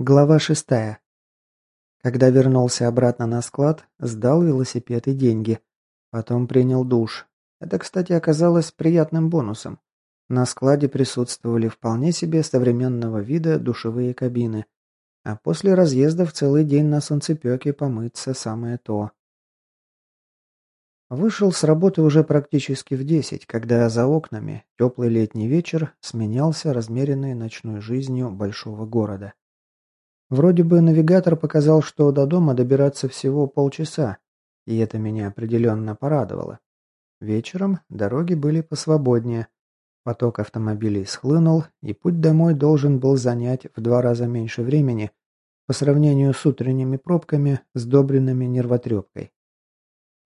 Глава шестая. Когда вернулся обратно на склад, сдал велосипед и деньги. Потом принял душ. Это, кстати, оказалось приятным бонусом. На складе присутствовали вполне себе современного вида душевые кабины. А после разъезда в целый день на солнцепеке помыться самое то. Вышел с работы уже практически в десять, когда за окнами теплый летний вечер сменялся размеренной ночной жизнью большого города. Вроде бы навигатор показал, что до дома добираться всего полчаса, и это меня определенно порадовало. Вечером дороги были посвободнее, поток автомобилей схлынул, и путь домой должен был занять в два раза меньше времени по сравнению с утренними пробками, сдобренными нервотрепкой.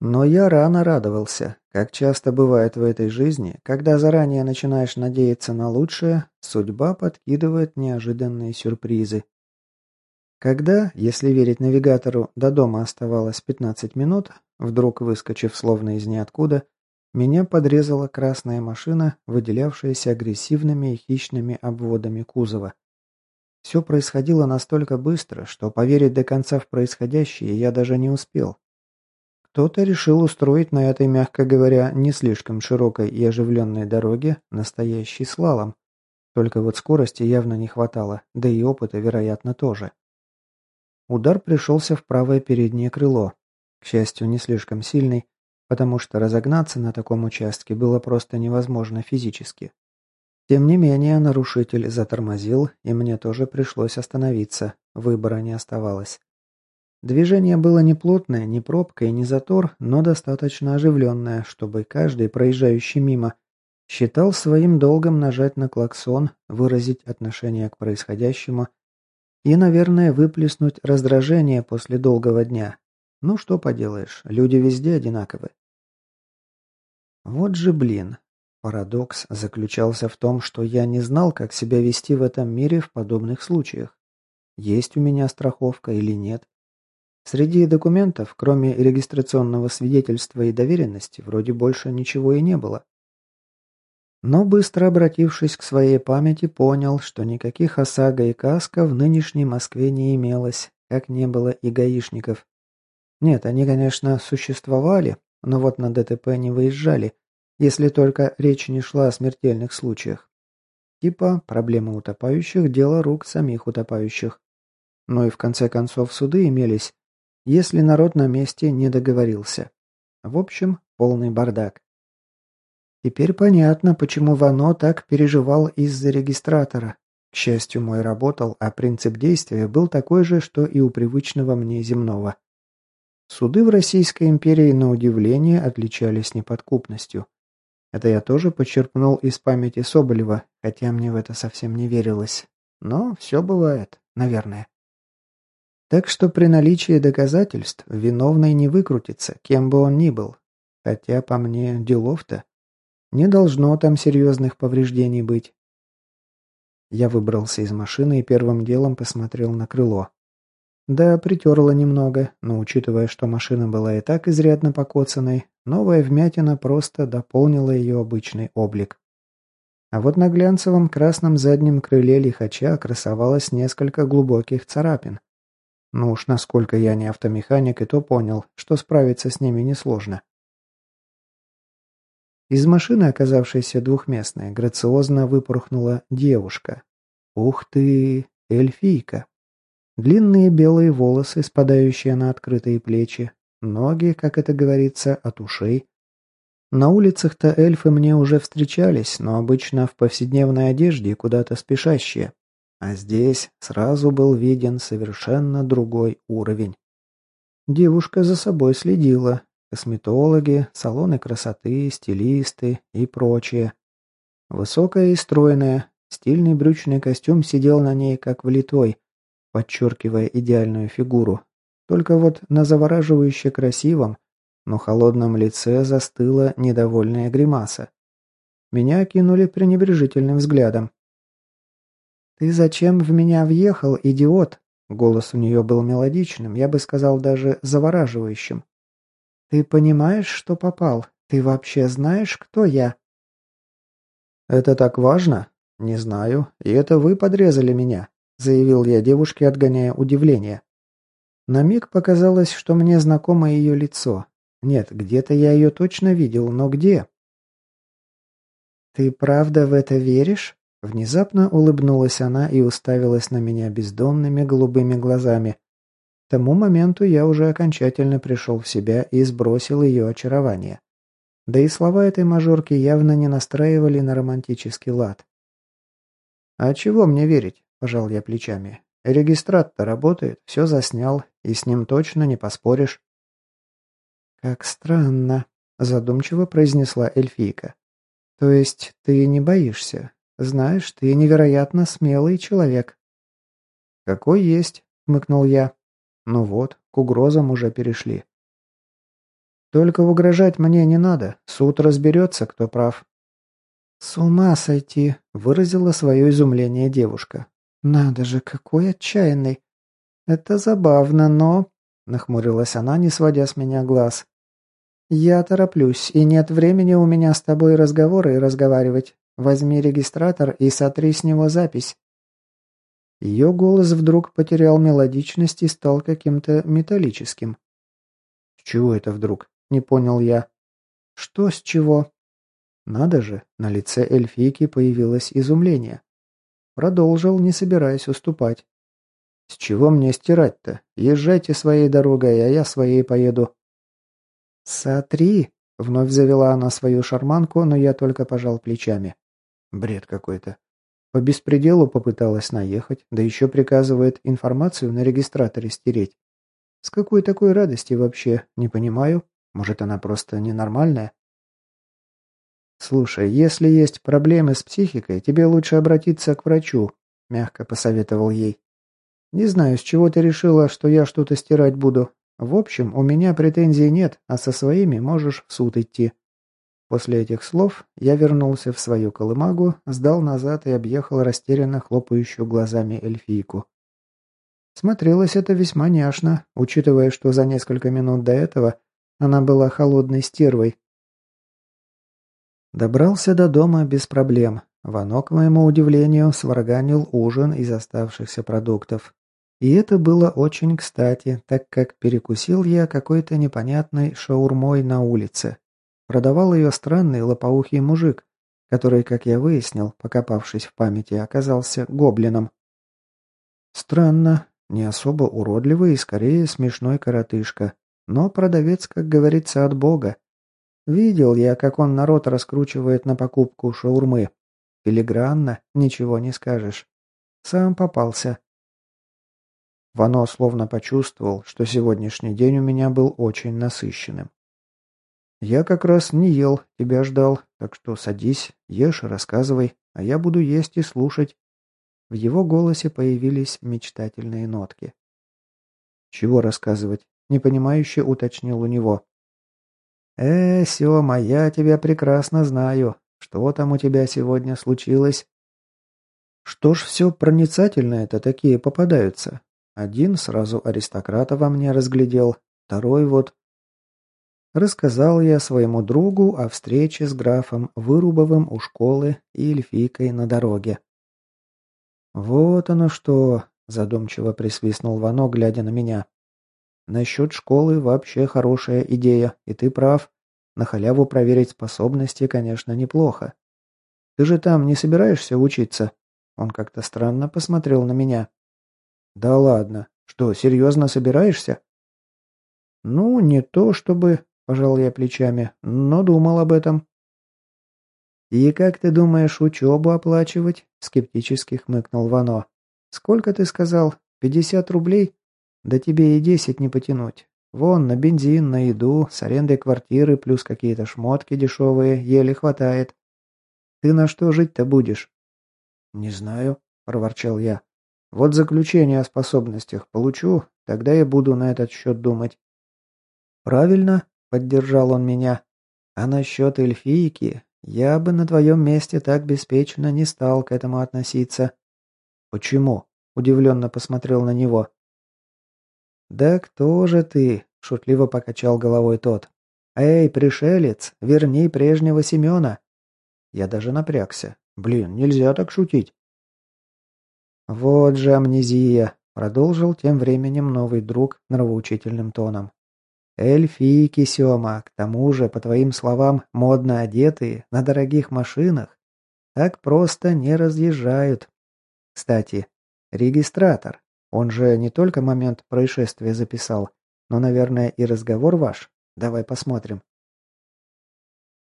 Но я рано радовался. Как часто бывает в этой жизни, когда заранее начинаешь надеяться на лучшее, судьба подкидывает неожиданные сюрпризы. Когда, если верить навигатору, до дома оставалось 15 минут, вдруг выскочив словно из ниоткуда, меня подрезала красная машина, выделявшаяся агрессивными и хищными обводами кузова. Все происходило настолько быстро, что поверить до конца в происходящее я даже не успел. Кто-то решил устроить на этой, мягко говоря, не слишком широкой и оживленной дороге настоящий слалом. Только вот скорости явно не хватало, да и опыта, вероятно, тоже. Удар пришелся в правое переднее крыло. К счастью, не слишком сильный, потому что разогнаться на таком участке было просто невозможно физически. Тем не менее, нарушитель затормозил, и мне тоже пришлось остановиться, выбора не оставалось. Движение было не плотное, не пробка и не затор, но достаточно оживленное, чтобы каждый, проезжающий мимо, считал своим долгом нажать на клаксон, выразить отношение к происходящему и, наверное, выплеснуть раздражение после долгого дня. Ну что поделаешь, люди везде одинаковы. Вот же блин. Парадокс заключался в том, что я не знал, как себя вести в этом мире в подобных случаях. Есть у меня страховка или нет. Среди документов, кроме регистрационного свидетельства и доверенности, вроде больше ничего и не было. Но быстро обратившись к своей памяти, понял, что никаких ОСАГО и КАСКО в нынешней Москве не имелось, как не было и гаишников. Нет, они, конечно, существовали, но вот на ДТП не выезжали, если только речь не шла о смертельных случаях. Типа проблемы утопающих – дело рук самих утопающих. Но и в конце концов суды имелись, если народ на месте не договорился. В общем, полный бардак. Теперь понятно, почему Вано так переживал из-за регистратора. К счастью, мой работал, а принцип действия был такой же, что и у привычного мне земного. Суды в Российской империи, на удивление, отличались неподкупностью. Это я тоже почерпнул из памяти Соболева, хотя мне в это совсем не верилось. Но все бывает, наверное. Так что при наличии доказательств виновный не выкрутится, кем бы он ни был. Хотя, по мне, делов-то. Не должно там серьезных повреждений быть. Я выбрался из машины и первым делом посмотрел на крыло. Да, притерло немного, но учитывая, что машина была и так изрядно покоцанной, новая вмятина просто дополнила ее обычный облик. А вот на глянцевом красном заднем крыле лихача красовалось несколько глубоких царапин. Ну уж насколько я не автомеханик, и то понял, что справиться с ними несложно. Из машины, оказавшейся двухместной, грациозно выпорхнула девушка. Ух ты, эльфийка. Длинные белые волосы, спадающие на открытые плечи, ноги, как это говорится, от ушей. На улицах-то эльфы мне уже встречались, но обычно в повседневной одежде куда-то спешащие. А здесь сразу был виден совершенно другой уровень. Девушка за собой следила, Косметологи, салоны красоты, стилисты и прочее. Высокая и стройная, стильный брючный костюм сидел на ней как влитой, подчеркивая идеальную фигуру. Только вот на завораживающе красивом, но холодном лице застыла недовольная гримаса. Меня кинули пренебрежительным взглядом. «Ты зачем в меня въехал, идиот?» Голос у нее был мелодичным, я бы сказал даже завораживающим. «Ты понимаешь, что попал? Ты вообще знаешь, кто я?» «Это так важно?» «Не знаю. И это вы подрезали меня», заявил я девушке, отгоняя удивление. На миг показалось, что мне знакомо ее лицо. Нет, где-то я ее точно видел, но где? «Ты правда в это веришь?» Внезапно улыбнулась она и уставилась на меня бездонными голубыми глазами. Тому моменту я уже окончательно пришел в себя и сбросил ее очарование. Да и слова этой мажорки явно не настраивали на романтический лад. «А чего мне верить?» – пожал я плечами. «Регистрат-то работает, все заснял, и с ним точно не поспоришь». «Как странно», – задумчиво произнесла эльфийка. «То есть ты не боишься? Знаешь, ты невероятно смелый человек». «Какой есть», — хмыкнул я. «Ну вот, к угрозам уже перешли». «Только угрожать мне не надо. Суд разберется, кто прав». «С ума сойти», — выразила свое изумление девушка. «Надо же, какой отчаянный!» «Это забавно, но...» — нахмурилась она, не сводя с меня глаз. «Я тороплюсь, и нет времени у меня с тобой разговоры и разговаривать. Возьми регистратор и сотри с него запись». Ее голос вдруг потерял мелодичность и стал каким-то металлическим. «С чего это вдруг?» – не понял я. «Что с чего?» Надо же, на лице эльфийки появилось изумление. Продолжил, не собираясь уступать. «С чего мне стирать-то? Езжайте своей дорогой, а я своей поеду. «Сотри!» — вновь завела она свою шарманку, но я только пожал плечами. Бред какой-то. По беспределу попыталась наехать, да еще приказывает информацию на регистраторе стереть. С какой такой радости вообще, не понимаю. Может, она просто ненормальная? «Слушай, если есть проблемы с психикой, тебе лучше обратиться к врачу», — мягко посоветовал ей. «Не знаю, с чего ты решила, что я что-то стирать буду. В общем, у меня претензий нет, а со своими можешь в суд идти. После этих слов я вернулся в свою колымагу, сдал назад и объехал растерянно хлопающую глазами эльфийку. Смотрелось это весьма няшно, учитывая, что за несколько минут до этого она была холодной стервой. Добрался до дома без проблем. Вано, к моему удивлению, сварганил ужин из оставшихся продуктов. И это было очень кстати, так как перекусил я какой-то непонятной шаурмой на улице. Продавал ее странный лопоухий мужик, который, как я выяснил, покопавшись в памяти, оказался гоблином. Странно, не особо уродливый и скорее смешной коротышка, но продавец, как говорится, от бога. Видел я, как он народ раскручивает на покупку шаурмы. Филигранно, ничего не скажешь. Сам попался. Вано словно почувствовал, что сегодняшний день у меня был очень насыщенным. «Я как раз не ел, тебя ждал, так что садись, ешь и рассказывай, а я буду есть и слушать». В его голосе появились мечтательные нотки. «Чего рассказывать?» – непонимающе уточнил у него. «Э, Сёма, я тебя прекрасно знаю. Что там у тебя сегодня случилось?» «Что ж все проницательные-то такие попадаются? Один сразу аристократа во мне разглядел, второй вот... Рассказал я своему другу о встрече с графом Вырубовым у школы и эльфийкой на дороге. «Вот оно что!» – задумчиво присвистнул Вано, глядя на меня. «Насчет школы вообще хорошая идея, и ты прав. На халяву проверить способности, конечно, неплохо. Ты же там не собираешься учиться?» Он как-то странно посмотрел на меня. «Да ладно. Что, серьезно собираешься?» «Ну, не то чтобы...» – пожал я плечами, – «но думал об этом». «И как ты думаешь учебу оплачивать?» – скептически хмыкнул Вано. «Сколько ты сказал? Пятьдесят рублей? Да тебе и десять не потянуть. Вон, на бензин, на еду, с арендой квартиры, плюс какие-то шмотки дешевые, еле хватает. Ты на что жить-то будешь?» «Не знаю», – проворчал я. Вот заключение о способностях получу, тогда я буду на этот счет думать. Правильно, поддержал он меня. А насчет эльфийки, я бы на твоем месте так беспечно не стал к этому относиться. Почему? Удивленно посмотрел на него. Да кто же ты? Шутливо покачал головой тот. «Эй, пришелец, верни прежнего Семена!» Я даже напрягся. Блин, нельзя так шутить. «Вот же амнезия», — продолжил тем временем новый друг нравоучительным тоном. «Эльфийки, Сёма, к тому же, по твоим словам, модно одетые, на дорогих машинах, так просто не разъезжают. Кстати, регистратор, он же не только момент происшествия записал, но, наверное, и разговор ваш. Давай посмотрим».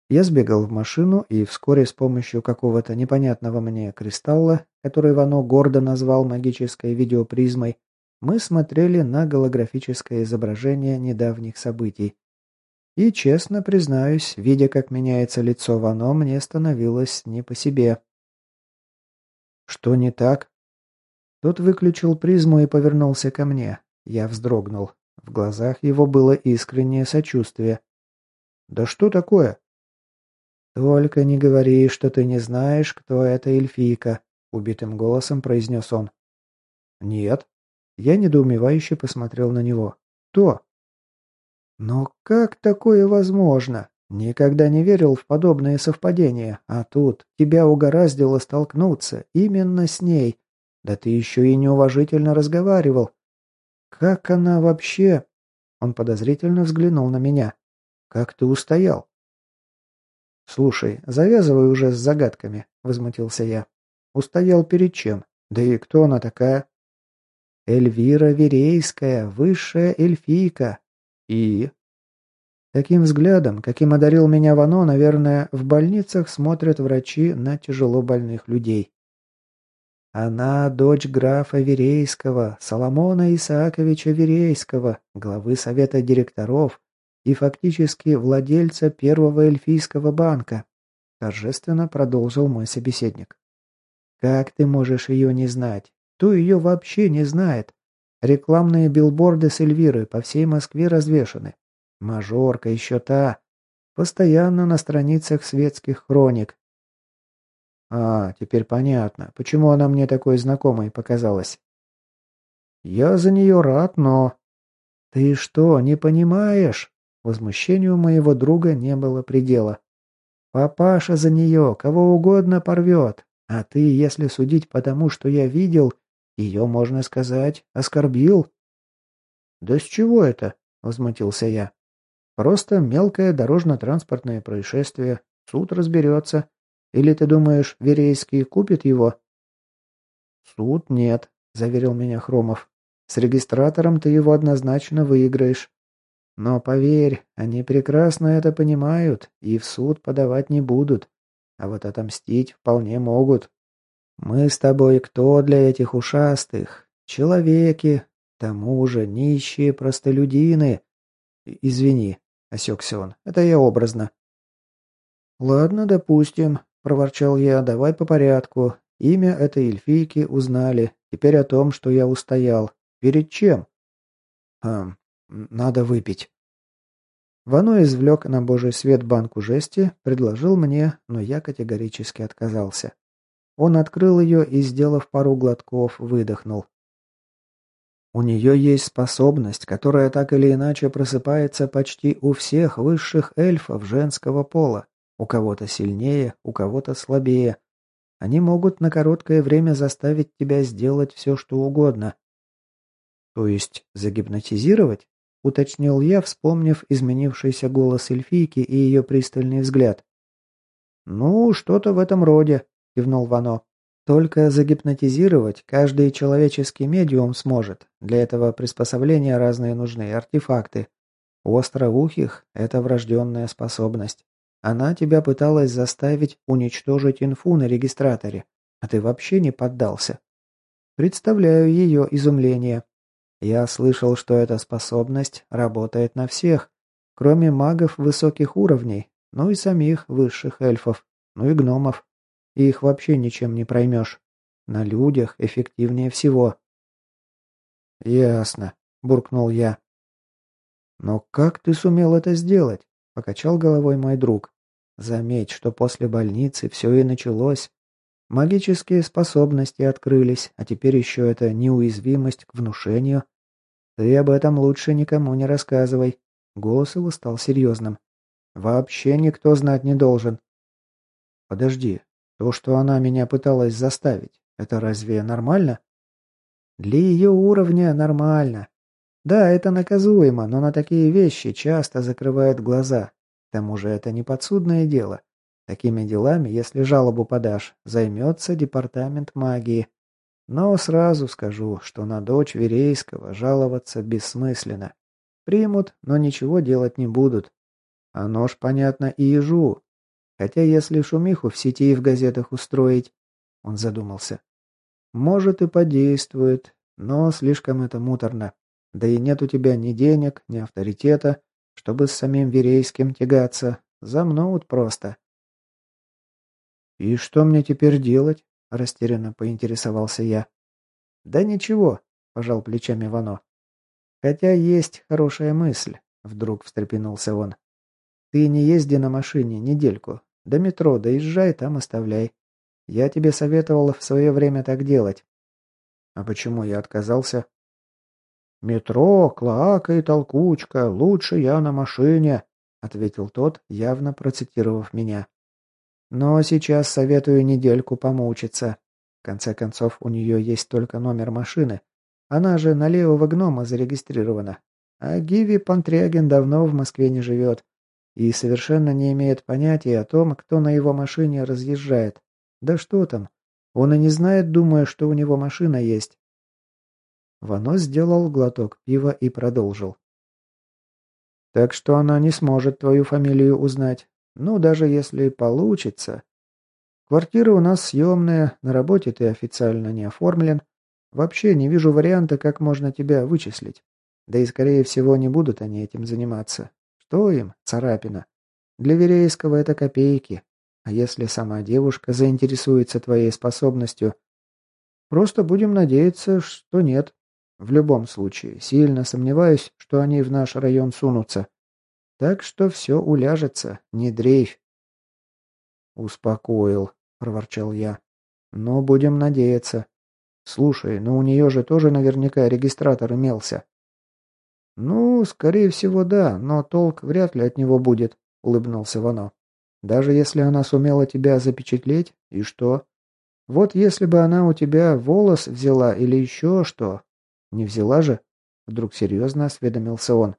Я сбегал в машину и вскоре с помощью какого-то непонятного мне кристалла, который Вано гордо назвал магической видеопризмой, мы смотрели на голографическое изображение недавних событий. И, честно признаюсь, видя, как меняется лицо Вано, мне становилось не по себе. «Что не так?» Тот выключил призму и повернулся ко мне. Я вздрогнул. В глазах его было искреннее сочувствие. «Да что такое?» «Только не говори, что ты не знаешь, кто эта эльфийка», — убитым голосом произнес он. «Нет». Я недоумевающе посмотрел на него. «Кто?» «Но как такое возможно? Никогда не верил в подобные совпадения, а тут тебя угораздило столкнуться именно с ней. Да ты еще и неуважительно разговаривал. Как она вообще...» Он подозрительно взглянул на меня. «Как ты устоял?» «Слушай, завязывай уже с загадками», — возмутился я. «Устоял перед чем? Да и кто она такая?» «Эльвира Верейская, высшая эльфийка. И...» Таким взглядом, каким одарил меня Вано, наверное, в больницах смотрят врачи на тяжело больных людей. Она дочь графа Верейского, Соломона Исааковича Верейского, главы совета директоров, и фактически владельца первого эльфийского банка», – торжественно продолжил мой собеседник. «Как ты можешь ее не знать? Кто ее вообще не знает? Рекламные билборды с Эльвирой по всей Москве развешаны. Мажорка еще та. Постоянно на страницах светских хроник. А, теперь понятно, почему она мне такой знакомой показалась. Я за нее рад, но... Ты что, не понимаешь? Возмущению моего друга не было предела. «Папаша за нее кого угодно порвет, а ты, если судить по тому, что я видел, ее, можно сказать, оскорбил». «Да с чего это?» — возмутился я. «Просто мелкое дорожно-транспортное происшествие. Суд разберется. Или ты думаешь, Верейский купит его?» «Суд нет», — заверил меня Хромов. «С регистратором ты его однозначно выиграешь. Но поверь, они прекрасно это понимают и в суд подавать не будут. А вот отомстить вполне могут. Мы с тобой кто для этих ушастых? Человеки, тому же нищие простолюдины. Извини, осекся он, это я образно. Ладно, допустим, проворчал я, давай по порядку. Имя этой эльфийки узнали. Теперь о том, что я устоял. Перед чем? Хм, надо выпить. Вано извлек на божий свет банку жести, предложил мне, но я категорически отказался. Он открыл ее и, сделав пару глотков, выдохнул. У нее есть способность, которая так или иначе просыпается почти у всех высших эльфов женского пола. У кого-то сильнее, у кого-то слабее. Они могут на короткое время заставить тебя сделать все, что угодно. То есть загипнотизировать? — уточнил я, вспомнив изменившийся голос эльфийки и ее пристальный взгляд. «Ну, что-то в этом роде», — кивнул Вано. «Только загипнотизировать каждый человеческий медиум сможет. Для этого приспособления разные нужны, артефакты. У остроухих это врожденная способность. Она тебя пыталась заставить уничтожить инфу на регистраторе, а ты вообще не поддался. Представляю ее изумление. Я слышал, что эта способность работает на всех, кроме магов высоких уровней, ну и самих высших эльфов, ну и гномов. И их вообще ничем не проймешь. На людях эффективнее всего. «Ясно», — буркнул я. «Но как ты сумел это сделать?» — покачал головой мой друг. «Заметь, что после больницы все и началось. Магические способности открылись, а теперь еще это неуязвимость к внушению. Ты об этом лучше никому не рассказывай. Голос его стал серьезным. Вообще никто знать не должен. Подожди, то, что она меня пыталась заставить, это разве нормально? Для ее уровня нормально. Да, это наказуемо, но на такие вещи часто закрывают глаза. К тому же это не подсудное дело. Такими делами, если жалобу подашь, займется департамент магии. Но сразу скажу, что на дочь Верейского жаловаться бессмысленно. Примут, но ничего делать не будут. А нож, понятно, и ежу. Хотя если шумиху в сети и в газетах устроить, он задумался. Может и подействует, но слишком это муторно. Да и нет у тебя ни денег, ни авторитета, чтобы с самим Верейским тягаться. Замнут просто. «И что мне теперь делать?» – растерянно поинтересовался я. «Да ничего», – пожал плечами Вано. «Хотя есть хорошая мысль», – вдруг встрепенулся он. «Ты не езди на машине недельку. До метро доезжай, там оставляй. Я тебе советовал в свое время так делать». «А почему я отказался?» «Метро, клоака и толкучка. Лучше я на машине», — ответил тот, явно процитировав меня. «Но сейчас советую недельку помучиться. В конце концов, у нее есть только номер машины. Она же на левого гнома зарегистрирована. А Гиви Пантрягин давно в Москве не живет и совершенно не имеет понятия о том, кто на его машине разъезжает. Да что там, он и не знает, думая, что у него машина есть. Вано сделал глоток пива и продолжил. «Так что она не сможет твою фамилию узнать. Ну, даже если получится. Квартира у нас съемная, на работе ты официально не оформлен. Вообще не вижу варианта, как можно тебя вычислить. Да и, скорее всего, не будут они этим заниматься. Что им, царапина? Для Верейского это копейки. А если сама девушка заинтересуется твоей способностью? Просто будем надеяться, что нет. В любом случае, сильно сомневаюсь, что они в наш район сунутся. Так что все уляжется, не дрейфь. Успокоил, проворчал я. Но будем надеяться. Слушай, ну у нее же тоже наверняка регистратор имелся. Ну, скорее всего, да, но толк вряд ли от него будет, улыбнулся Вано. Даже если она сумела тебя запечатлеть, и что? Вот если бы она у тебя волос взяла или еще что, «Не взяла же?» Вдруг серьезно осведомился он.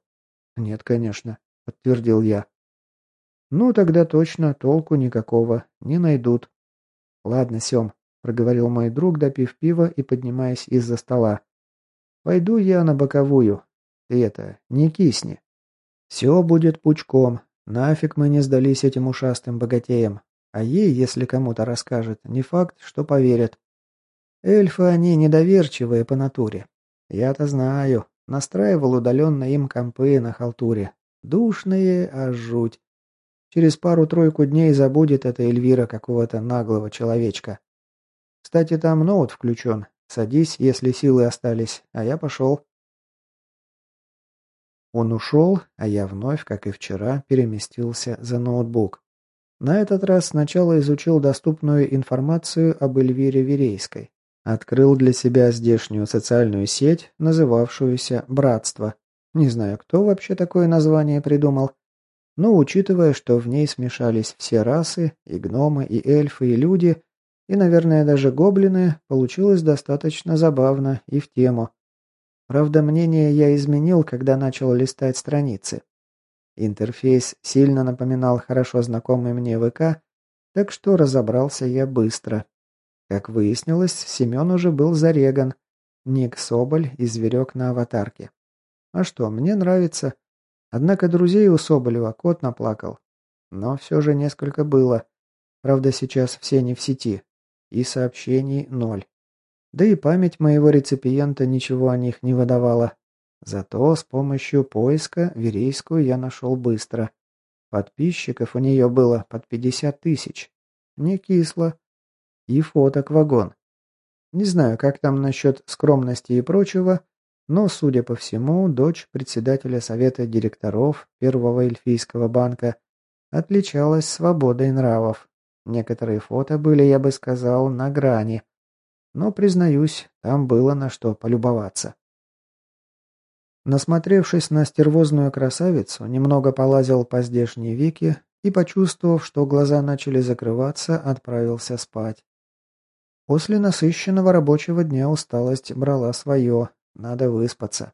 «Нет, конечно», — подтвердил я. «Ну, тогда точно толку никакого. Не найдут». «Ладно, Сем», — проговорил мой друг, допив пива и поднимаясь из-за стола. «Пойду я на боковую. Ты это, не кисни. Все будет пучком. Нафиг мы не сдались этим ушастым богатеям. А ей, если кому-то расскажет, не факт, что поверят. Эльфы они недоверчивые по натуре. Я-то знаю. Настраивал удаленно им компы на халтуре. Душные, а жуть. Через пару-тройку дней забудет эта Эльвира какого-то наглого человечка. Кстати, там ноут включен. Садись, если силы остались, а я пошел. Он ушел, а я вновь, как и вчера, переместился за ноутбук. На этот раз сначала изучил доступную информацию об Эльвире Верейской. Открыл для себя здешнюю социальную сеть, называвшуюся «Братство». Не знаю, кто вообще такое название придумал. Но учитывая, что в ней смешались все расы, и гномы, и эльфы, и люди, и, наверное, даже гоблины, получилось достаточно забавно и в тему. Правда, мнение я изменил, когда начал листать страницы. Интерфейс сильно напоминал хорошо знакомый мне ВК, так что разобрался я быстро. Как выяснилось, Семен уже был зареган. Ник Соболь и зверек на аватарке. А что, мне нравится. Однако друзей у Соболева кот наплакал. Но все же несколько было. Правда, сейчас все не в сети. И сообщений ноль. Да и память моего реципиента ничего о них не выдавала. Зато с помощью поиска Верейскую я нашел быстро. Подписчиков у нее было под 50 тысяч. Не кисло. И фоток вагон. Не знаю, как там насчет скромности и прочего, но, судя по всему, дочь председателя совета директоров Первого эльфийского банка отличалась свободой нравов. Некоторые фото были, я бы сказал, на грани. Но, признаюсь, там было на что полюбоваться. Насмотревшись на стервозную красавицу, немного полазил по здешней веке и, почувствовав, что глаза начали закрываться, отправился спать. После насыщенного рабочего дня усталость брала свое. Надо выспаться.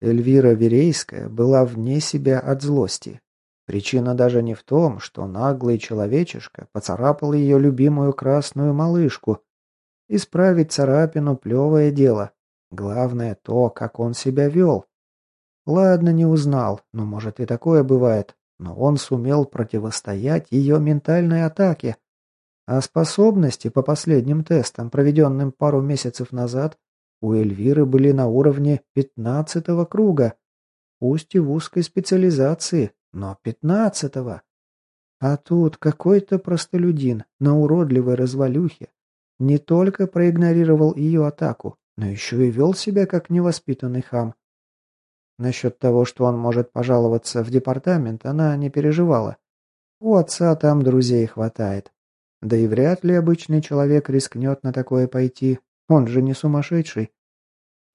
Эльвира Верейская была вне себя от злости. Причина даже не в том, что наглый человечишка поцарапал ее любимую красную малышку. Исправить царапину – плевое дело. Главное то, как он себя вел. Ладно, не узнал, но может и такое бывает, но он сумел противостоять ее ментальной атаке. А способности по последним тестам, проведенным пару месяцев назад, у Эльвиры были на уровне пятнадцатого круга. Пусть и в узкой специализации, но пятнадцатого. А тут какой-то простолюдин на уродливой развалюхе не только проигнорировал ее атаку, но еще и вел себя как невоспитанный хам. Насчет того, что он может пожаловаться в департамент, она не переживала. У отца там друзей хватает. Да и вряд ли обычный человек рискнет на такое пойти, он же не сумасшедший.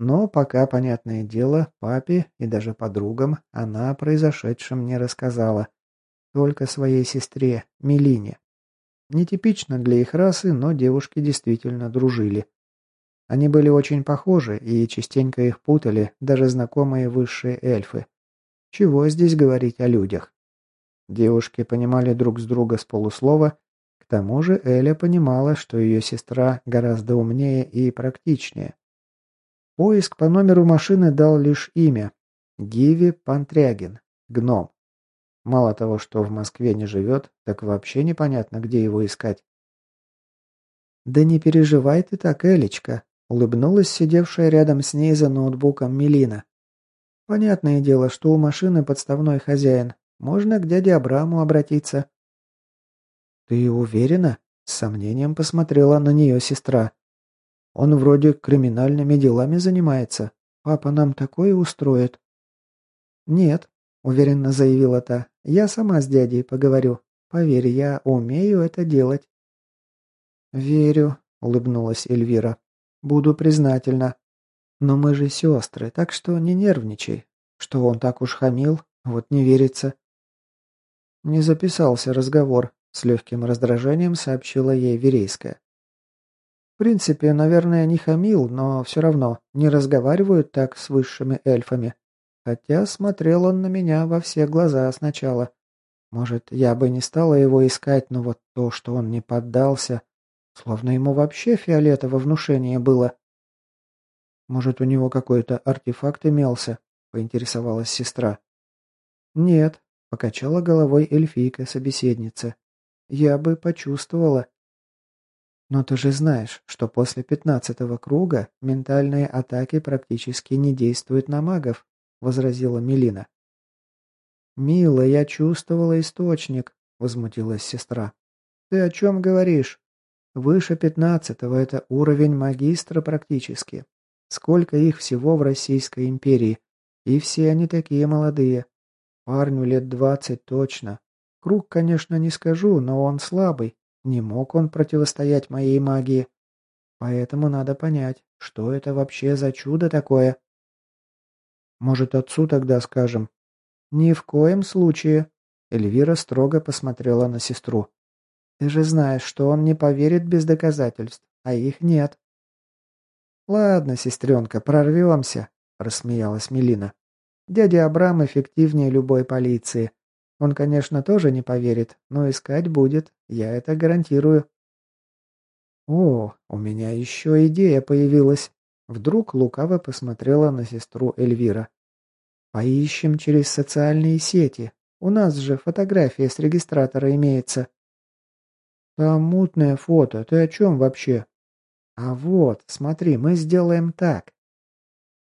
Но пока, понятное дело, папе и даже подругам она о произошедшем не рассказала. Только своей сестре, Милине. Нетипично для их расы, но девушки действительно дружили. Они были очень похожи, и частенько их путали даже знакомые высшие эльфы. Чего здесь говорить о людях? Девушки понимали друг с друга с полуслова, к тому же Эля понимала, что ее сестра гораздо умнее и практичнее. Поиск по номеру машины дал лишь имя – Гиви Пантрягин, гном. Мало того, что в Москве не живет, так вообще непонятно, где его искать. «Да не переживай ты так, Элечка», Улыбнулась сидевшая рядом с ней за ноутбуком Мелина. «Понятное дело, что у машины подставной хозяин. Можно к дяде Абраму обратиться». «Ты уверена?» — с сомнением посмотрела на нее сестра. «Он вроде криминальными делами занимается. Папа нам такое устроит». «Нет», — уверенно заявила та. «Я сама с дядей поговорю. Поверь, я умею это делать». «Верю», — улыбнулась Эльвира. Буду признательна. Но мы же сестры, так что не нервничай. Что он так уж хамил, вот не верится. Не записался разговор, с легким раздражением сообщила ей Верейская. В принципе, наверное, не хамил, но все равно не разговаривают так с высшими эльфами. Хотя смотрел он на меня во все глаза сначала. Может, я бы не стала его искать, но вот то, что он не поддался, Словно ему вообще фиолетово внушение было. «Может, у него какой-то артефакт имелся?» — поинтересовалась сестра. «Нет», — покачала головой эльфийка-собеседница. «Я бы почувствовала». «Но ты же знаешь, что после пятнадцатого круга ментальные атаки практически не действуют на магов», — возразила Мелина. «Мила, я чувствовала источник», — возмутилась сестра. «Ты о чем говоришь?» Выше пятнадцатого – это уровень магистра практически. Сколько их всего в Российской империи. И все они такие молодые. Парню лет двадцать точно. Круг, конечно, не скажу, но он слабый. Не мог он противостоять моей магии. Поэтому надо понять, что это вообще за чудо такое. Может, отцу тогда скажем? Ни в коем случае. Эльвира строго посмотрела на сестру. Ты же знаешь, что он не поверит без доказательств, а их нет. Ладно, сестренка, прорвемся, рассмеялась Мелина. Дядя Абрам эффективнее любой полиции. Он, конечно, тоже не поверит, но искать будет, я это гарантирую. О, у меня еще идея появилась. Вдруг лукаво посмотрела на сестру Эльвира. Поищем через социальные сети. У нас же фотография с регистратора имеется. «Там мутное фото. Ты о чем вообще?» «А вот, смотри, мы сделаем так.